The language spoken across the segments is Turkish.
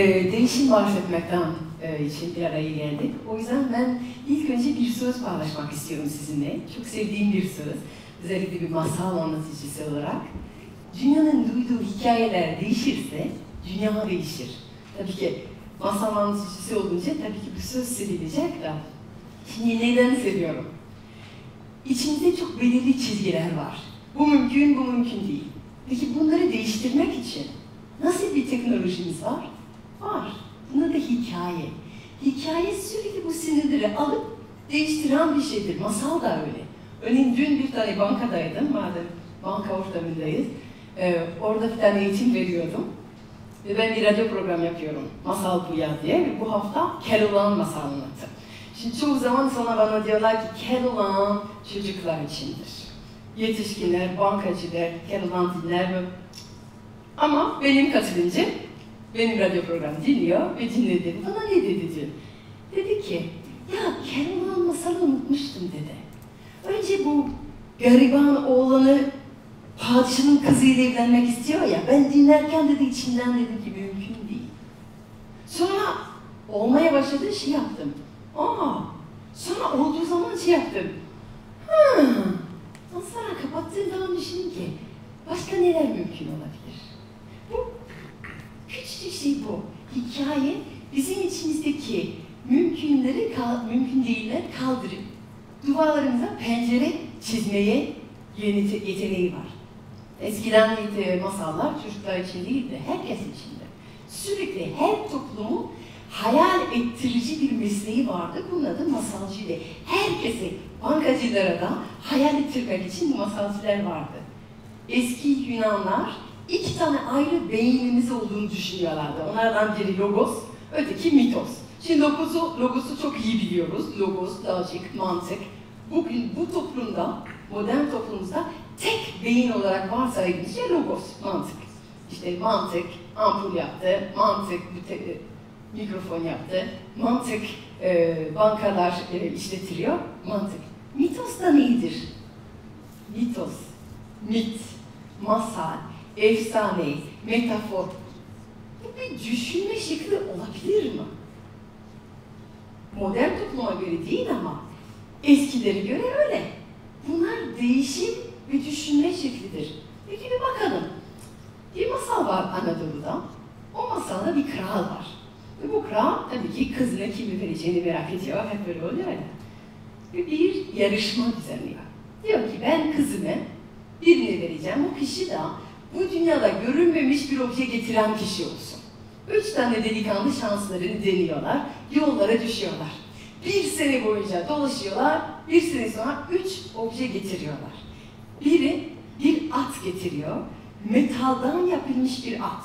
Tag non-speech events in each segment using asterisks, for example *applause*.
e, değişim bahsetmekten e, için bir araya geldik. O yüzden ben ilk önce bir söz paylaşmak istiyorum sizinle. Çok sevdiğim bir söz. Özellikle bir masal anlatıcısı olarak. Dünyanın duyduğu hikayeler değişirse dünya değişir. Tabii ki masal anlatıcısı olunca tabii ki bu söz sevilecek de. Şimdi neden seviyorum? İçinde çok belirli çizgiler var. Bu mümkün, bu mümkün değil. Peki bunları değiştirmek için nasıl bir teknolojimiz var? Var. Bunda da hikaye. Hikaye sürekli bu sinirleri alıp değiştiren bir şeydir. Masal da öyle. Örneğin dün bir tane bankadaydım, madem banka ortamındayız. Ee, orada bir tane eğitim veriyordum. Ve ben bir radyo program yapıyorum, Masal Bu Ya diye. Ve bu hafta Keloğlan masal anlattım. Şimdi çoğu zaman sana bana diyorlar ki Keloğlan çocuklar içindir. Yetişkinler, bankacılar, Keloğlan dinler? Ama benim katılımcım benim radyo programı dinliyor ve dinledi. Bana ne dedi dün? Dedi ki, ya Keloğlan masalı unutmuştum dedi. Önce bu gariban oğlanı padişahın kızıyla evlenmek istiyor ya, ben dinlerken dedi içimden dedim ki mümkün değil. Sonra olmaya başladı şey yaptım. Aa, sonra olduğu zaman şey yaptım. Ha, sonra kapattığım zaman düşündüm ki başka neler mümkün olabilir? Küçücük şey bu. Hikaye bizim içimizdeki mümkünleri, mümkün değiller kaldırıp duvarlarımıza pencere çizmeye yeteneği var. Eskiden masallar çocuklar için değil de herkes içinde. Sürekli her toplumun hayal ettirici bir mesleği vardı. Bunun adı masalcıydı. Herkese, bankacılara da hayal ettirmek için masalcılar vardı. Eski Yunanlar iki tane ayrı beynimiz olduğunu düşünüyorlardı. Onlardan biri logos, öteki mitos. Şimdi logosu, logosu çok iyi biliyoruz. Logos, logik, mantık. Bugün bu toplumda, modern toplumumuzda tek beyin olarak varsaydığımız şey logos, mantık. İşte mantık ampul yaptı, mantık mikrofon yaptı, mantık e, bankalar e, işletiliyor, mantık. Mitos da nedir? Mitos, mit, masal, efsane, metafor. Bu bir düşünme şekli olabilir mi? Modern topluma göre değil ama eskileri göre öyle. Bunlar değişim ve düşünme şeklidir. Peki bir bakalım. Bir masal var Anadolu'da. O masalda bir kral var. Ve bu kral tabii ki kızına kimi vereceğini merak ediyor. Hep böyle oluyor ya. Ve bir yarışma düzenliyor. Diyor ki ben kızımı birine vereceğim. O kişi de bu dünyada görünmemiş bir obje getiren kişi olsun. Üç tane delikanlı şanslarını deniyorlar. Yollara düşüyorlar. Bir sene boyunca dolaşıyorlar. Bir sene sonra üç obje getiriyorlar. Biri bir at getiriyor. Metaldan yapılmış bir at.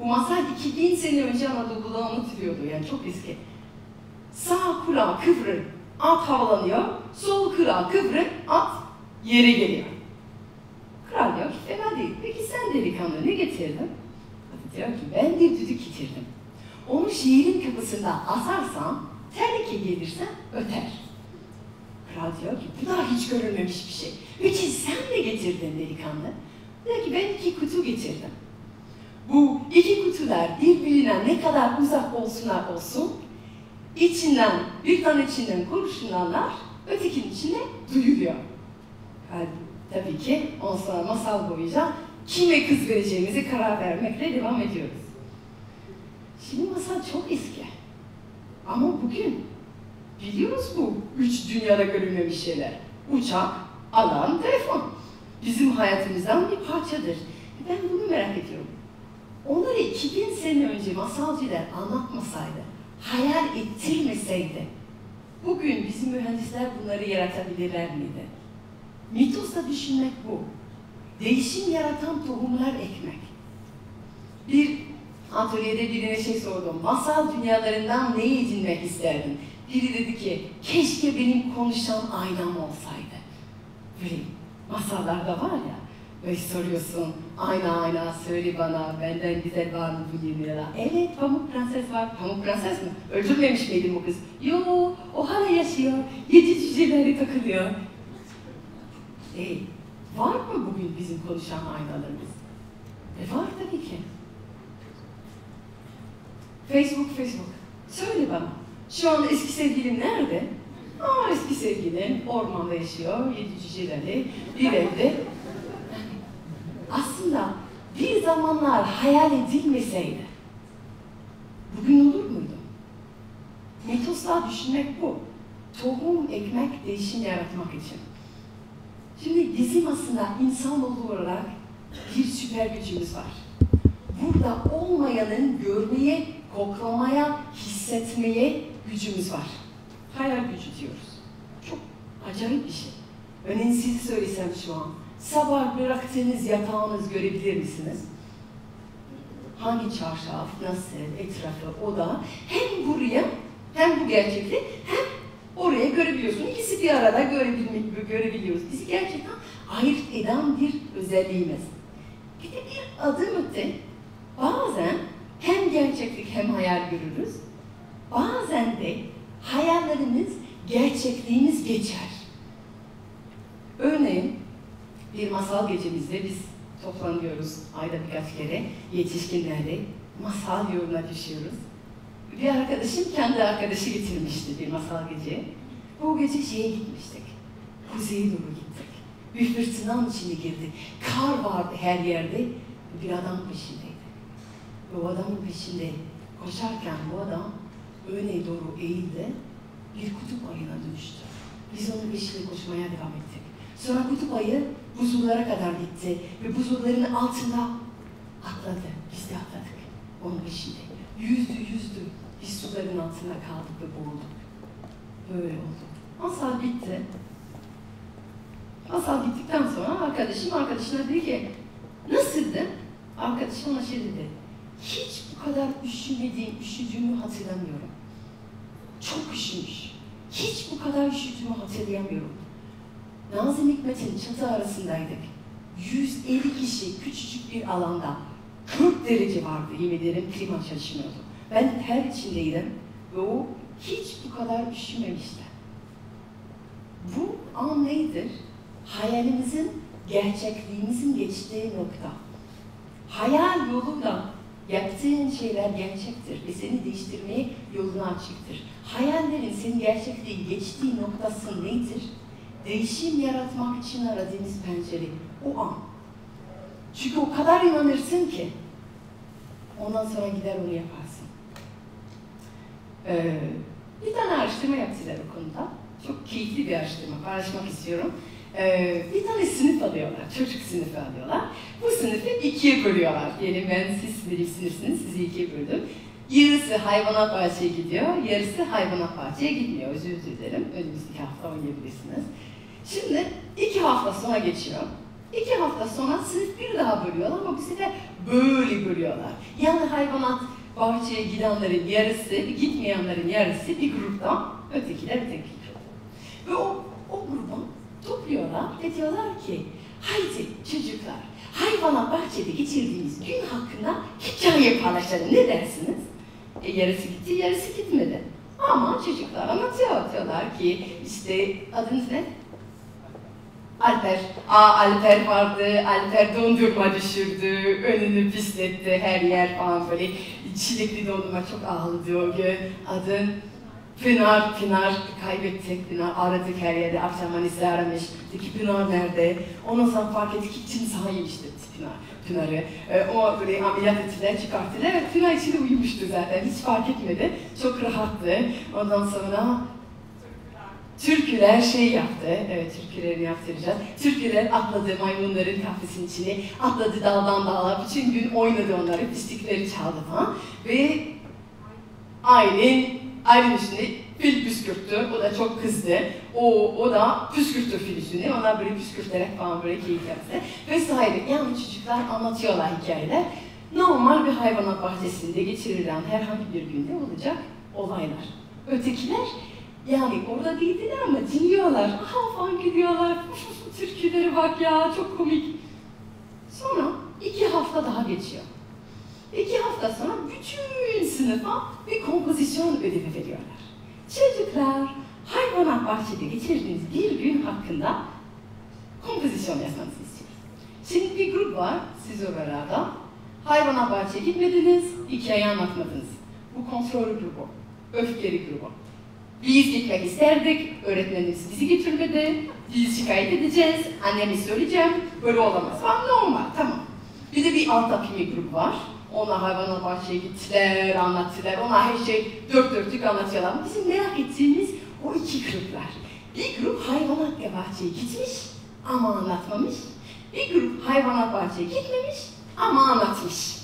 Bu masal 2000 sene önce Anadolu'da anlatılıyordu yani çok eski. Sağ kulağı kıvrır, at havalanıyor. Sol kulağı kıvrır, at yere geliyor. Kral diyor ki fena değil. Peki sen delikanlı ne getirdin? Hadi diyor ki ben bir düdük getirdim. Onu şehrin kapısında asarsan, tehlike gelirse öter. Kral diyor ki bu daha hiç görülmemiş bir şey. Peki sen ne getirdin delikanlı? Diyor ki ben iki kutu getirdim. Bu iki kutular birbirinden ne kadar uzak olsunlar olsun, içinden, bir tane içinden kurşunlanlar, ötekinin içine duyuluyor. Yani, tabii ki ondan sonra masal boyunca kime kız vereceğimizi karar vermekle devam ediyoruz. Şimdi masal çok eski. Ama bugün biliyoruz bu üç dünyada görülmemiş şeyler. Uçak, alan, telefon. Bizim hayatımızdan bir parçadır. Ben bunu merak ediyorum. Onları 2000 sene önce masalcılar anlatmasaydı, hayal ettirmeseydi, bugün bizim mühendisler bunları yaratabilirler miydi? Mitos'ta düşünmek bu. Değişim yaratan tohumlar ekmek. Bir atölyede birine şey sordum. Masal dünyalarından ne edinmek isterdin? Biri dedi ki, keşke benim konuşan aynam olsaydı. Böyle masallarda var ya, böyle soruyorsun, ayna ayna söyle bana, benden güzel var mı bu dünyada? Evet, Pamuk Prenses var. Pamuk Prenses mi? Öldürmemiş miydim o kız? Yo, o hala yaşıyor. Yedi cüceleri takılıyor. E, var mı bugün bizim konuşan aynalarımız? E var tabii ki. Facebook, Facebook. Söyle bana. Şu an eski sevgilim nerede? Aa eski sevgilim ormanda yaşıyor, yedi cüceleri, bir evde. Aslında bir zamanlar hayal edilmeseydi, bugün olur muydu? Mitoslar düşünmek bu. Tohum ekmek değişim yaratmak için. Şimdi bizim aslında insanoğlu olarak bir süper gücümüz var. Burada olmayanın görmeye, koklamaya, hissetmeye gücümüz var. Hayal gücü diyoruz. Çok acayip bir şey. Örneğin sizi söylesem şu an, sabah bıraktığınız yatağınız görebilir misiniz? Hangi çarşaf, nasıl, etrafı, oda, hem buraya, hem bu gerçekte, hem oraya görebiliyorsun. İkisi bir arada görebilmek, görebiliyoruz. Bizi gerçekten ayırt eden bir özelliğimiz. Bir de bir adım öte, bazen hem gerçeklik hem hayal görürüz, bazen de hayallerimiz gerçekliğimiz geçer. Örneğin bir masal gecemizde biz toplanıyoruz ayda birkaç kere yetişkinlerle masal yoluna düşüyoruz. Bir arkadaşım kendi arkadaşı getirmişti bir masal gece. Bu gece şeye gitmiştik. Kuzeye doğru gittik. Bir fırtınanın içine girdik. Kar vardı her yerde. Bir adam peşindeydi. Ve o adamın peşinde koşarken bu adam öne doğru eğildi. Bir kutup ayına dönüştü. Biz onun peşinde koşmaya devam ettik. Sonra kutup ayı buzullara kadar gitti ve buzulların altında atladı. Biz de atladık onun peşinde. Yüzdü yüzdü. Biz suların altında kaldık ve boğulduk. Böyle oldu. Masal bitti. Masal bittikten sonra arkadaşım arkadaşına dedi ki nasıldı? Arkadaşım şey dedi. Hiç bu kadar üşümediğim, üşüdüğümü hatırlamıyorum. Çok üşümüş. Hiç bu kadar üşüdüğümü hatırlayamıyorum. Nazım Hikmet'in çatı arasındaydık. 150 kişi küçücük bir alanda 40 derece vardı yemin ederim klima çalışmıyordu. Ben ter içindeydim ve o hiç bu kadar üşümemişti. Bu an nedir? Hayalimizin gerçekliğimizin geçtiği nokta. Hayal yolunda yaptığın şeyler gerçektir ve seni değiştirmeye yolunu açıktır. Hayallerin senin gerçekliği geçtiği noktası nedir? Değişim yaratmak için aradığınız pencere o an. Çünkü o kadar inanırsın ki ondan sonra gider onu yaparsın. Ee, bir tane araştırma yaptılar o konuda. Çok keyifli bir araştırma paylaşmak istiyorum. Ee, bir tane sınıf alıyorlar, çocuk sınıfı alıyorlar. Bu sınıfı ikiye bölüyorlar. Yani ben siz benim sınıfsınız, sizi ikiye böldüm. Yarısı hayvanat bahçeye gidiyor, yarısı hayvanat bahçeye gitmiyor. Özür dilerim, önümüzdeki hafta oynayabilirsiniz. Şimdi iki hafta sonra geçiyor. İki hafta sonra sınıf bir daha bölüyorlar ama bu sefer böyle bölüyorlar. Yani hayvanat bahçeye gidenlerin yarısı, gitmeyenlerin yarısı bir gruptan, ötekiler öteki gruptan. Ve o, o gruba topluyorlar ve diyorlar ki, haydi çocuklar, hayvanat bahçede geçirdiğiniz gün hakkında hikaye paylaşalım. Ne dersiniz? E, yarısı gitti, yarısı gitmedi. Ama çocuklar anlatıyor. Diyorlar ki işte adınız ne? Alper. Aa Alper vardı. Alper dondurma düşürdü. Önünü pisletti her yer falan böyle. Çilekli dondurma çok ağladı o gün. Adın Pınar, Pınar kaybettik. Pınar aradık her yerde. Akşam annesi aramış. Dedi ki Pınar nerede? Ondan sonra fark ettik ki timsah yemişti Pınar. Pınar'ı. Ee, o böyle ameliyat ettiler, çıkarttılar. Evet, Pınar içinde uyumuştu zaten. Hiç fark etmedi. Çok rahattı. Ondan sonra Türküler şey yaptı, evet türkülerini yaptıracağız. Türküler atladı maymunların kafesinin içine, atladı daldan dala, bütün gün oynadı onları, pislikleri çaldı falan. Ve Aylin, Aylin üstüne fil püskürttü, o da çok kızdı. O, o da püskürttü fil üstüne, onlar böyle püskürterek falan böyle keyif yaptı. Vesaire, yani çocuklar anlatıyorlar hikayeler. Normal bir hayvanat bahçesinde geçirilen herhangi bir günde olacak olaylar. Ötekiler yani orada değildiler ama dinliyorlar. Aha falan gidiyorlar. *laughs* Türkülere bak ya çok komik. Sonra iki hafta daha geçiyor. İki hafta sonra bütün sınıfa bir kompozisyon ödevi veriyorlar. Çocuklar hayvanat bahçede geçirdiğiniz bir gün hakkında kompozisyon yazmanızı istiyoruz. Şimdi bir grup var siz oralarda. Hayvanat bahçeye gitmediniz, hikaye anlatmadınız. Bu kontrol grubu, öfkeli grubu. Biz gitmek isterdik, öğretmenimiz bizi götürmedi, biz şikayet edeceğiz, annemi söyleyeceğim, böyle olamaz. Ama normal, tamam. Bir de bir alt tapimi grubu var. Onlar hayvanat bahçeye gittiler, anlattılar. Onlar her şey dört dörtlük anlatıyorlar. Bizim merak ettiğimiz o iki gruplar. Bir grup hayvanat bahçeye gitmiş ama anlatmamış. Bir grup hayvanat bahçeye gitmemiş ama anlatmış.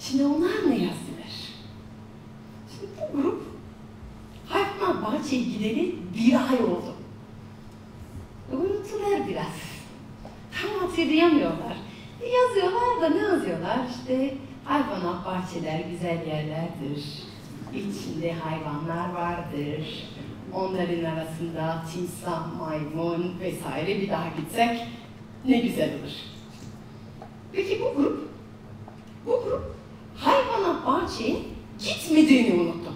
Şimdi onlar ne yazdılar? Şimdi bu grup hayvanat bahçeye gideli bir ay oldu. Unuttular biraz. Tam hatırlayamıyorlar. E yazıyorlar da ne yazıyorlar? İşte hayvanat bahçeler güzel yerlerdir. İçinde hayvanlar vardır. Onların arasında timsah, maymun vesaire bir daha gitsek ne güzel olur. Peki bu grup, bu grup hayvanat bahçeye gitmediğini unuttu.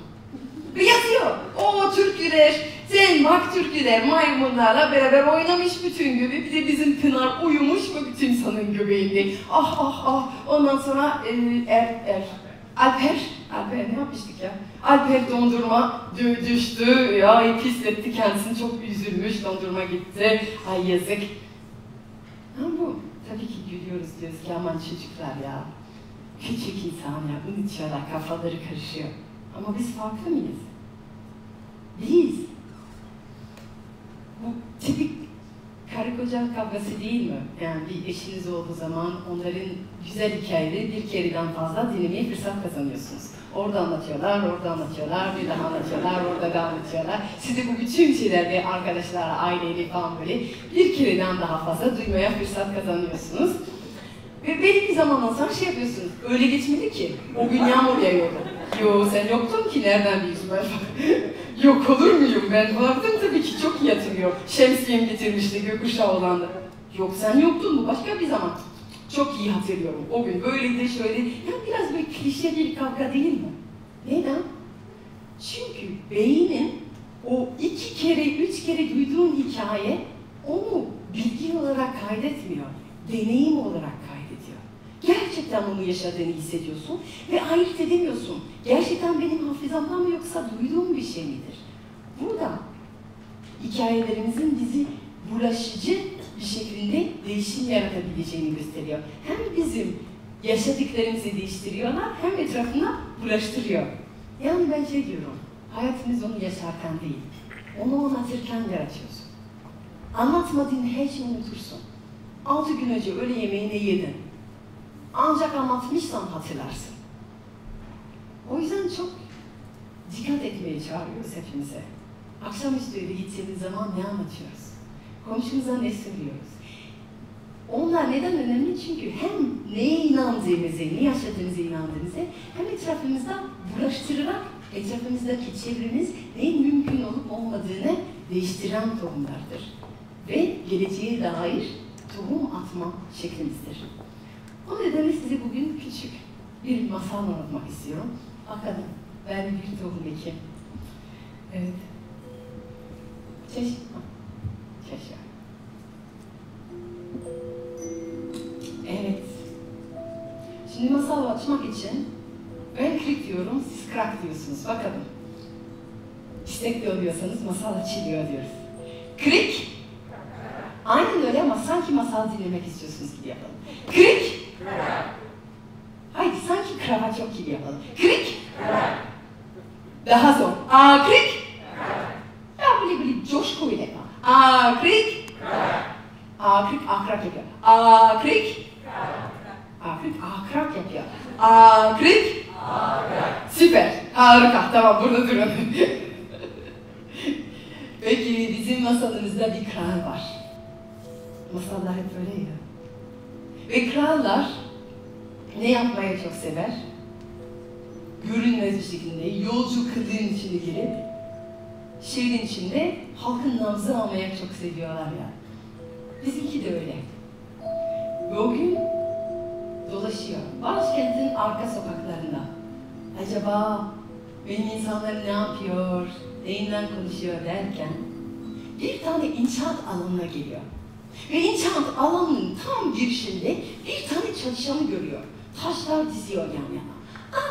Ve yazıyor. O türküler, sen bak türküler maymunlarla beraber oynamış bütün gibi. Bir de bizim Pınar uyumuş mu bütün insanın göbeğinde. Ah ah ah. Ondan sonra e, er, er, Alper, Alper ne yapmıştık ya? Alper dondurma düştü ya pisletti kendisini çok üzülmüş dondurma gitti. Ay yazık. Ama bu tabii ki gülüyoruz diyoruz ki aman çocuklar ya. Küçük insan ya unutuyorlar kafaları karışıyor. Ama biz farklı mıyız? Biz. Bu tipik karı koca kavgası değil mi? Yani bir eşiniz olduğu zaman onların güzel hikayeleri bir kereden fazla dinlemeye fırsat kazanıyorsunuz. Orada anlatıyorlar, orada anlatıyorlar, bir daha anlatıyorlar, orada da anlatıyorlar. Siz de bu bütün şeyleri arkadaşlarla, aileyle falan böyle bir kereden daha fazla duymaya fırsat kazanıyorsunuz. Ve belli bir zamandan sonra şey yapıyorsunuz, öyle geçmedi ki, o gün yağmur yağıyordu. Yo sen yoktun ki nereden biliyorsun ben? Yok olur muyum ben? Vardım tabii ki çok iyi hatırlıyorum. Şemsiyem getirmişti gökkuşağı olandı. Yok sen yoktun mu başka bir zaman? Çok iyi hatırlıyorum. O gün böyleydi şöyle. Ya biraz böyle klişe bir kavga değil mi? Neden? Çünkü beynin o iki kere, üç kere duyduğun hikaye onu bilgi olarak kaydetmiyor. Deneyim olarak. Gerçekten onu yaşadığını hissediyorsun ve ayırt edemiyorsun. Gerçekten benim hafızamdan mı yoksa duyduğum bir şey midir? Burada hikayelerimizin bizi bulaşıcı bir şekilde değişim yaratabileceğini gösteriyor. Hem bizim yaşadıklarımızı değiştiriyorlar hem etrafına bulaştırıyor. Yani ben şey diyorum, hayatımız onu yaşarken değil, onu anlatırken yaratıyorsun. Anlatmadığın her şeyi unutursun. Altı gün önce öğle yemeğini yedin. Ancak anlatmışsan hatırlarsın. O yüzden çok dikkat etmeye çağırıyoruz hepimize. Akşamüstü eve gittiğimiz zaman ne anlatıyoruz? Komşumuza ne söylüyoruz? Onlar neden önemli? Çünkü hem neye inandığımızı, ne yaşadığımızı inandığımızı hem etrafımızda bulaştırarak etrafımızdaki çevremiz neyin mümkün olup olmadığını değiştiren tohumlardır. Ve geleceğe dair tohum atma şeklimizdir. O nedenle size bugün küçük bir masal anlatmak istiyorum. Bakalım ben bir tohum ekeyim. Evet. Çeş... Çeşme. Evet. Şimdi masal açmak için ben krik diyorum, siz krak diyorsunuz. Bakalım. İstekli oluyorsanız masal açılıyor diyoruz. Krik. Aynen öyle ama sanki masal dinlemek istiyorsunuz gibi yapalım. Krik. Haydi sanki krava çok gibi yapalım. Krik. Daha zor. Aa krik. Ya böyle böyle coşkuyla yapalım. Aa krik. Aa krik akrak yapıyor. Aa krik. Aa krik akrak yapıyor. Aa krik. Süper. Harika. Tamam burada durun. *laughs* Peki bizim masalımızda bir kral var. Masallar hep öyle ya. Ve krallar ne yapmaya çok sever? Görünmez bir şekilde yolcu kılığın içine girip şehrin içinde halkın nabzı almaya çok seviyorlar ya. Bizimki de öyle. Ve o gün dolaşıyor. Başkentin arka sokaklarında. Acaba benim insanlar ne yapıyor, neyinden konuşuyor derken bir tane inşaat alanına geliyor. Ve inşaat alanının tam girişinde bir tane çalışanı görüyor. Taşlar diziyor yan yana.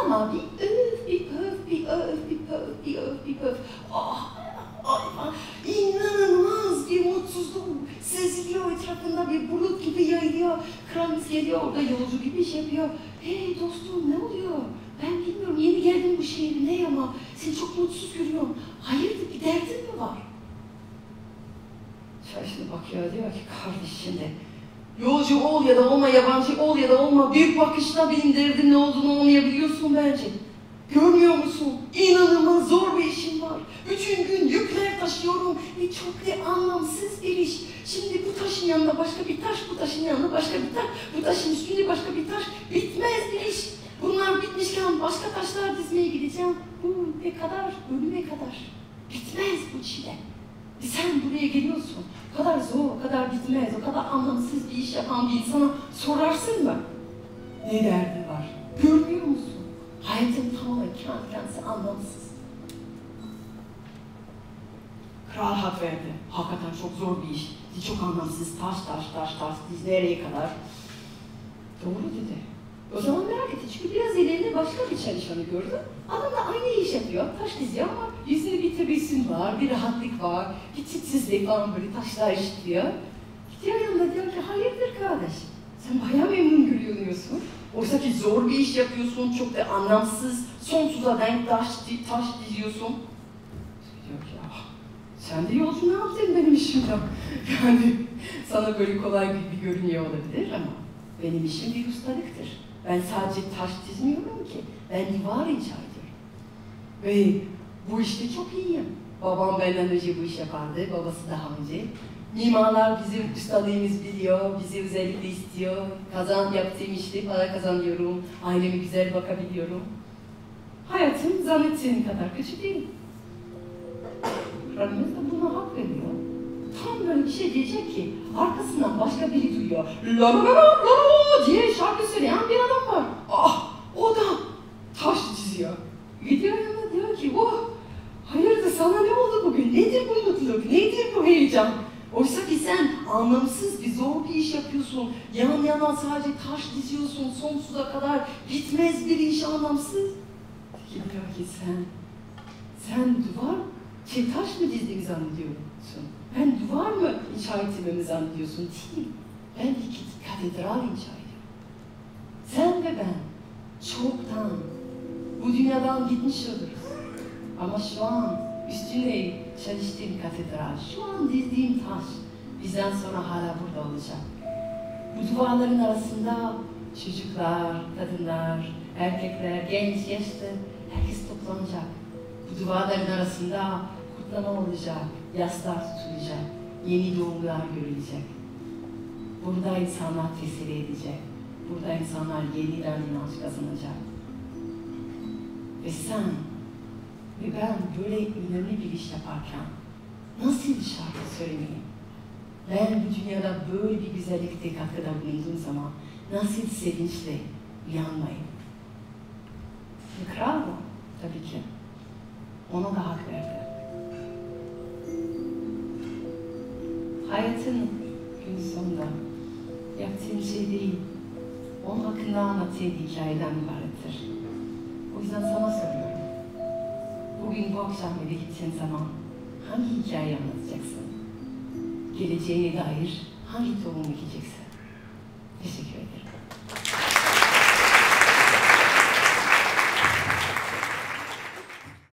Ama bir öf, bir pöf, bir öf, bir pöf, bir öf, bir pöf. Ah, ah, inanılmaz bir mutsuzluk seziliyor etrafında bir bulut gibi yayılıyor. Kralımız geliyor orada yolcu gibi iş yapıyor. Hey dostum ne oluyor? Ben bilmiyorum yeni geldim bu şehre ne ama seni çok mutsuz görüyorum. Hayırdır bir derdin mi var? Şaşırdı bakıyor diyor ki kardeşim de yolcu ol ya da olma yabancı ol ya da olma bir bakışta benim derdim ne olduğunu anlayabiliyorsun bence. Görmüyor musun? İnanılmaz zor bir işim var. Bütün gün yükler taşıyorum ve çok da anlamsız bir iş. Şimdi bu taşın yanında başka bir taş, bu taşın yanında başka bir taş, bu taşın üstünde başka bir taş. Bitmez bir iş. Bunlar bitmişken başka taşlar dizmeye gideceğim. Bu ne kadar, ölüme kadar. Bitmez bu çile. Sen buraya geliyorsun. O kadar zor, o kadar bitmez, o kadar anlamsız bir iş yapan bir insana sorarsın mı? Ne derdi var? Görmüyor musun? Hayatın tamamen kendi kendisi anlamsız. Kral hak verdi. Hakikaten çok zor bir iş. Çok anlamsız. Taş taş taş taş. Diz nereye kadar? Doğru dedi. O zaman merak etti. Çünkü biraz ileride başka bir çalışanı gördü. Adam da aynı iş yapıyor. Taş diziyor ama yüzünde bir tebessüm var, bir rahatlık var, bir titsizlik var böyle taşlar işitiyor. Gidiyor yanında diyor ki hayırdır kardeş? Sen bayağı memnun görünüyorsun. Oysa ki zor bir iş yapıyorsun, çok da anlamsız, sonsuza denk taş, taş diziyorsun. Diyor ki ah, sen de yolcu ne yaptın benim işimden? *laughs* Yani sana böyle kolay gibi görünüyor olabilir ama benim işim bir ustalıktır. Ben sadece taş dizmiyorum ki, ben duvar inşa ediyorum. Ve bu işte çok iyiyim. Babam benden önce bu iş yapardı, babası daha önce. Mimarlar bizim ustalığımız biliyor, bizi özellikle istiyor. Kazan yaptığım işte para kazanıyorum, aileme güzel bakabiliyorum. Hayatım zannettiğin kadar kötü değil. Rabbimiz de buna hak veriyor. Tam böyle bir şey diyecek ki arkasından başka biri duyuyor. La la la la la diye şarkı söyleyen bir adam var. Ah o da taş çiziyor. Gidiyor yanına diyor ki oh sana ne oldu bugün? Nedir bu mutluluk? Nedir bu heyecan? Oysa ki sen anlamsız bir zor bir iş yapıyorsun. Yan yana sadece taş diziyorsun sonsuza kadar. Bitmez bir iş anlamsız. Diyor ki sen, sen duvar, şey taş mı dizdiğimi zannediyorsun? Ben duvar mı inşa ettiğimi zannediyorsun? Değil. Ben bir katedral inşa. Sen ve ben çoktan bu dünyadan gitmiş oluruz. Ama şu an üstüne çalıştığım katedral, şu an dizdiğim taş bizden sonra hala burada olacak. Bu duvarların arasında çocuklar, kadınlar, erkekler, genç, yaşlı herkes toplanacak. Bu duvarların arasında kutlama olacak, yaslar tutulacak, yeni doğumlar görülecek. Burada insanlar tesiri edecek. Burada insanlar yeniden inanç kazanacak. Ve sen ve ben böyle önemli bir iş yaparken nasıl şarkı söylemeyeyim? Ben bu dünyada böyle bir güzellikte katkıda bulunduğum zaman nasıl sevinçle uyanmayayım? Kral da tabii ki ona da hak verdi. Hayatın gün sonunda yaptığın şey değil, onun hakkında anlattığın hikayeden ibarettir. O yüzden sana soruyorum. Bugün bu akşam eve gideceğin zaman hangi hikayeyi anlatacaksın? Geleceğe dair hangi tohumu dikeceksin? Teşekkür ederim.